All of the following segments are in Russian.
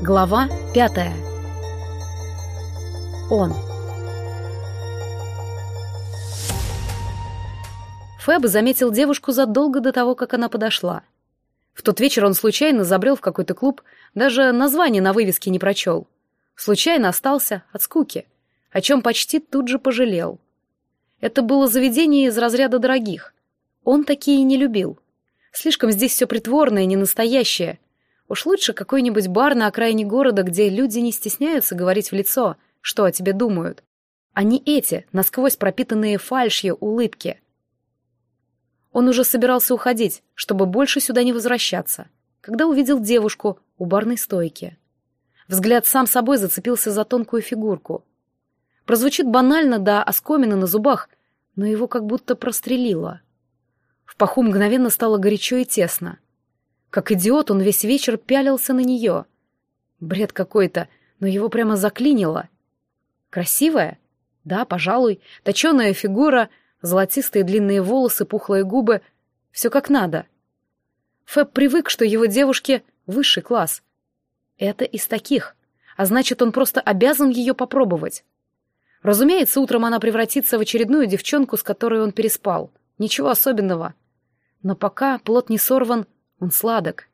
Глава пятая. Он. Фэб заметил девушку задолго до того, как она подошла. В тот вечер он случайно забрел в какой-то клуб, даже название на вывеске не прочел. Случайно остался от скуки, о чем почти тут же пожалел. Это было заведение из разряда дорогих. Он такие не любил. Слишком здесь все притворное, ненастоящее — Уж лучше какой-нибудь бар на окраине города, где люди не стесняются говорить в лицо, что о тебе думают, а не эти, насквозь пропитанные фальшью улыбки. Он уже собирался уходить, чтобы больше сюда не возвращаться, когда увидел девушку у барной стойки. Взгляд сам собой зацепился за тонкую фигурку. Прозвучит банально да оскомина на зубах, но его как будто прострелило. В паху мгновенно стало горячо и тесно — как идиот он весь вечер пялился на нее. Бред какой-то, но его прямо заклинило. Красивая? Да, пожалуй. Точеная фигура, золотистые длинные волосы, пухлые губы. Все как надо. Фэб привык, что его девушке высший класс. Это из таких. А значит, он просто обязан ее попробовать. Разумеется, утром она превратится в очередную девчонку, с которой он переспал. Ничего особенного. Но пока плод не сорван, он сладок.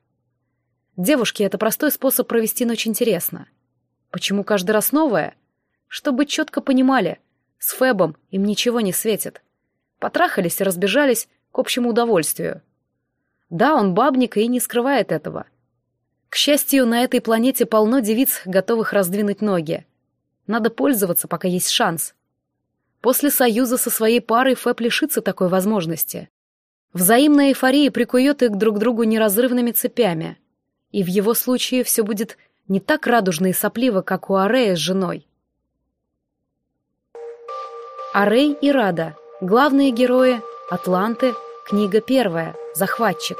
Девушки — это простой способ провести ночь интересно. Почему каждый раз новое? Чтобы четко понимали, с Фебом им ничего не светит. Потрахались и разбежались к общему удовольствию. Да, он бабник и не скрывает этого. К счастью, на этой планете полно девиц, готовых раздвинуть ноги. Надо пользоваться, пока есть шанс. После союза со своей парой Фэб лишится такой возможности. Взаимная эйфория прикует их друг к другу неразрывными цепями. И в его случае все будет не так радужно и сопливо, как у Арея с женой. Арей и Рада. Главные герои. Атланты. Книга первая. Захватчик.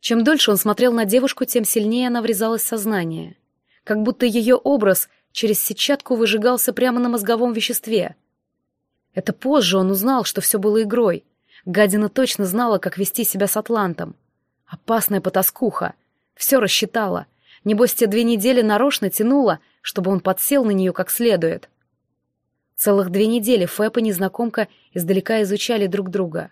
Чем дольше он смотрел на девушку, тем сильнее она врезалась в сознание. Как будто ее образ через сетчатку выжигался прямо на мозговом веществе — это позже он узнал, что все было игрой. Гадина точно знала, как вести себя с Атлантом. Опасная потаскуха. Все рассчитала. Небось, те две недели нарочно тянула, чтобы он подсел на нее как следует. Целых две недели Фэп и незнакомка издалека изучали друг друга.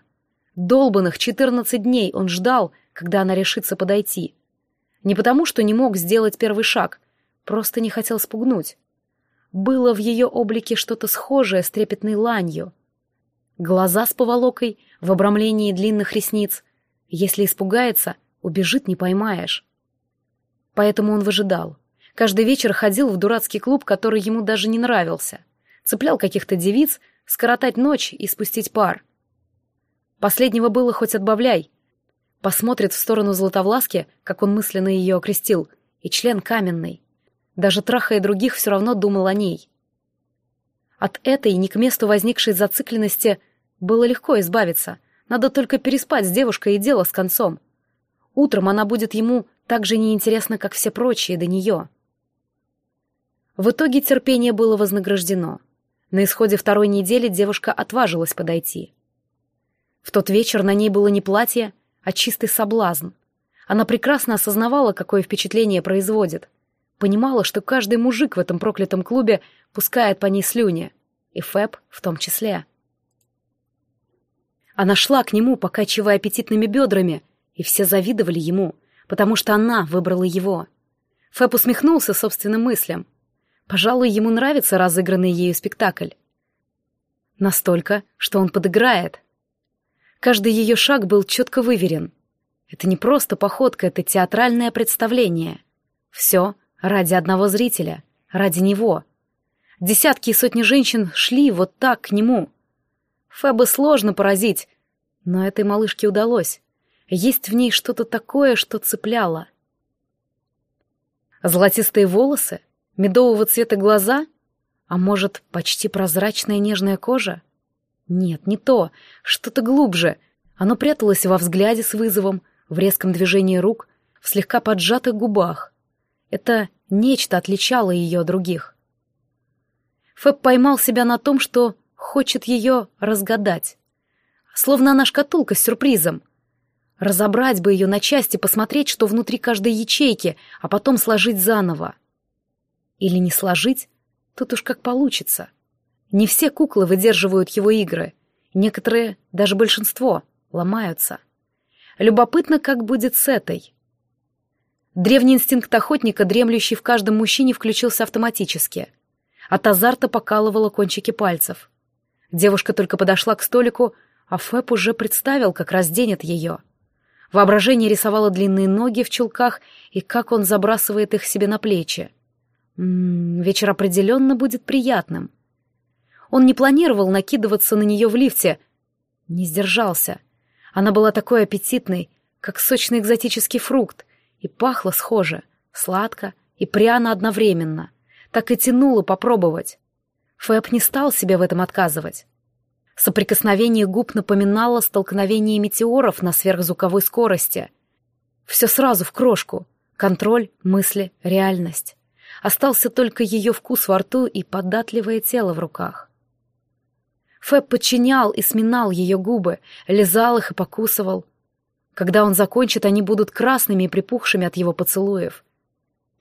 Долбанных четырнадцать дней он ждал, когда она решится подойти. Не потому, что не мог сделать первый шаг, просто не хотел спугнуть. Было в ее облике что-то схожее с трепетной ланью. Глаза с поволокой, в обрамлении длинных ресниц. Если испугается, убежит, не поймаешь. Поэтому он выжидал. Каждый вечер ходил в дурацкий клуб, который ему даже не нравился. Цеплял каких-то девиц, скоротать ночь и спустить пар. Последнего было хоть отбавляй. Посмотрит в сторону Златовласки, как он мысленно ее окрестил, и член каменный. Даже трахая других, все равно думал о ней. От этой не к месту возникшей зацикленности было легко избавиться. Надо только переспать с девушкой и дело с концом. Утром она будет ему так же неинтересна, как все прочие до нее. В итоге терпение было вознаграждено. На исходе второй недели девушка отважилась подойти. В тот вечер на ней было не платье, а чистый соблазн. Она прекрасно осознавала, какое впечатление производит — Понимала, что каждый мужик в этом проклятом клубе пускает по ней слюни. И Фэб в том числе. Она шла к нему, покачивая аппетитными бедрами, и все завидовали ему, потому что она выбрала его. Фэб усмехнулся собственным мыслям. Пожалуй, ему нравится разыгранный ею спектакль. Настолько, что он подыграет. Каждый ее шаг был четко выверен. Это не просто походка, это театральное представление. Все Ради одного зрителя, ради него. Десятки и сотни женщин шли вот так к нему. Феба сложно поразить, но этой малышке удалось. Есть в ней что-то такое, что цепляло. Золотистые волосы, медового цвета глаза, а может, почти прозрачная нежная кожа? Нет, не то, что-то глубже. Оно пряталось во взгляде с вызовом, в резком движении рук, в слегка поджатых губах. Это нечто отличало ее от других. Фэб поймал себя на том, что хочет ее разгадать. Словно она шкатулка с сюрпризом. Разобрать бы ее на части, посмотреть, что внутри каждой ячейки, а потом сложить заново. Или не сложить, тут уж как получится. Не все куклы выдерживают его игры. Некоторые, даже большинство, ломаются. Любопытно, как будет с этой. Древний инстинкт охотника, дремлющий в каждом мужчине, включился автоматически. От азарта покалывало кончики пальцев. Девушка только подошла к столику, а Фэп уже представил, как разденет ее — Воображение рисовало длинные ноги в чулках и как он забрасывает их себе на плечи. М -м, вечер определенно будет приятным. Он не планировал накидываться на нее в лифте. Не сдержался. Она была такой аппетитной, как сочный экзотический фрукт, и пахла схоже, сладко и пряно одновременно. Так и тянуло попробовать. Фэб не стал себе в этом отказывать. Соприкосновение губ напоминало столкновение метеоров на сверхзвуковой скорости. Все сразу в крошку. Контроль, мысли, реальность. Остался только ее вкус во рту и податливое тело в руках. Фэб подчинял и сминал ее губы, лизал их и покусывал. Когда он закончит, они будут красными и припухшими от его поцелуев.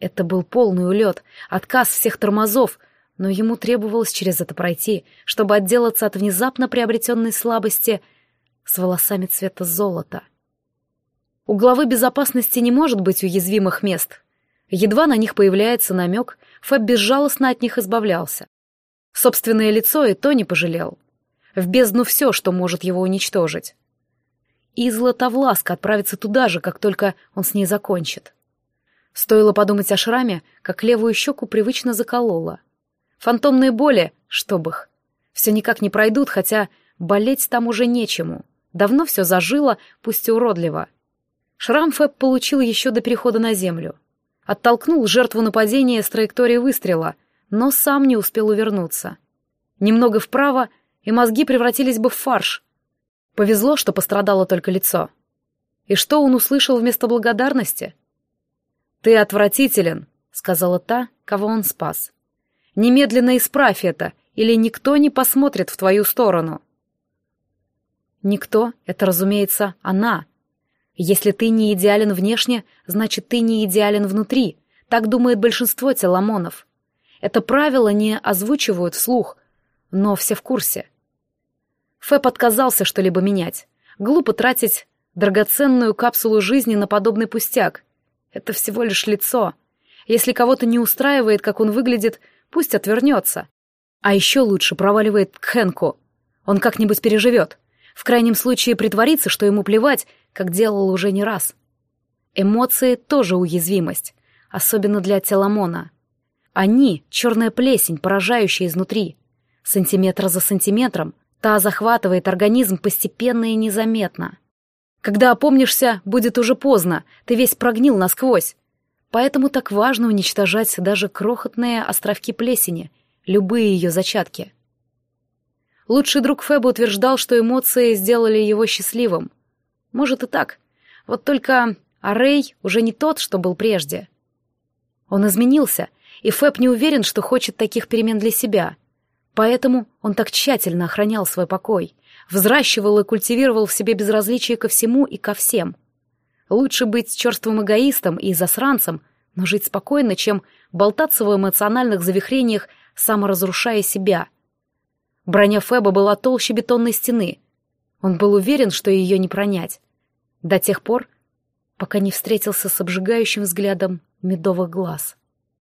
Это был полный улет, отказ всех тормозов, но ему требовалось через это пройти, чтобы отделаться от внезапно приобретенной слабости с волосами цвета золота. У главы безопасности не может быть уязвимых мест. Едва на них появляется намек, Фэб безжалостно от них избавлялся. Собственное лицо и то не пожалел. В бездну все, что может его уничтожить. И Златовласка отправится туда же, как только он с ней закончит. Стоило подумать о шраме, как левую щеку привычно заколола — Фантомные боли, чтоб их. Все никак не пройдут, хотя болеть там уже нечему. Давно все зажило, пусть и уродливо. Шрам Фэб получил еще до перехода на землю. Оттолкнул жертву нападения с траектории выстрела, но сам не успел увернуться. Немного вправо, и мозги превратились бы в фарш. Повезло, что пострадало только лицо. И что он услышал вместо благодарности? «Ты отвратителен», — сказала та, кого он спас. Немедленно исправь это, или никто не посмотрит в твою сторону. Никто — это, разумеется, она. Если ты не идеален внешне, значит, ты не идеален внутри. Так думает большинство теламонов. Это правило не озвучивают вслух, но все в курсе. Фэб отказался что-либо менять. Глупо тратить драгоценную капсулу жизни на подобный пустяк. Это всего лишь лицо. Если кого-то не устраивает, как он выглядит, Пусть отвернется. А еще лучше проваливает к Хэнку. Он как-нибудь переживет. В крайнем случае притворится, что ему плевать, как делал уже не раз. Эмоции тоже уязвимость, особенно для Теламона. Они — черная плесень, поражающая изнутри. Сантиметр за сантиметром та захватывает организм постепенно и незаметно. Когда опомнишься, будет уже поздно, ты весь прогнил насквозь. Поэтому так важно уничтожать даже крохотные островки плесени, любые ее зачатки. Лучший друг Феба утверждал, что эмоции сделали его счастливым. Может и так. Вот только Арей уже не тот, что был прежде. Он изменился, и Фэб не уверен, что хочет таких перемен для себя. Поэтому он так тщательно охранял свой покой, взращивал и культивировал в себе безразличие ко всему и ко всем — Лучше быть черствым эгоистом и засранцем, но жить спокойно, чем болтаться в эмоциональных завихрениях, саморазрушая себя. Броня Феба была толще бетонной стены. Он был уверен, что ее не пронять. До тех пор, пока не встретился с обжигающим взглядом медовых глаз.